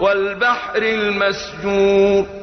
وَالْبَحْرِ الْمَسْجُورِ.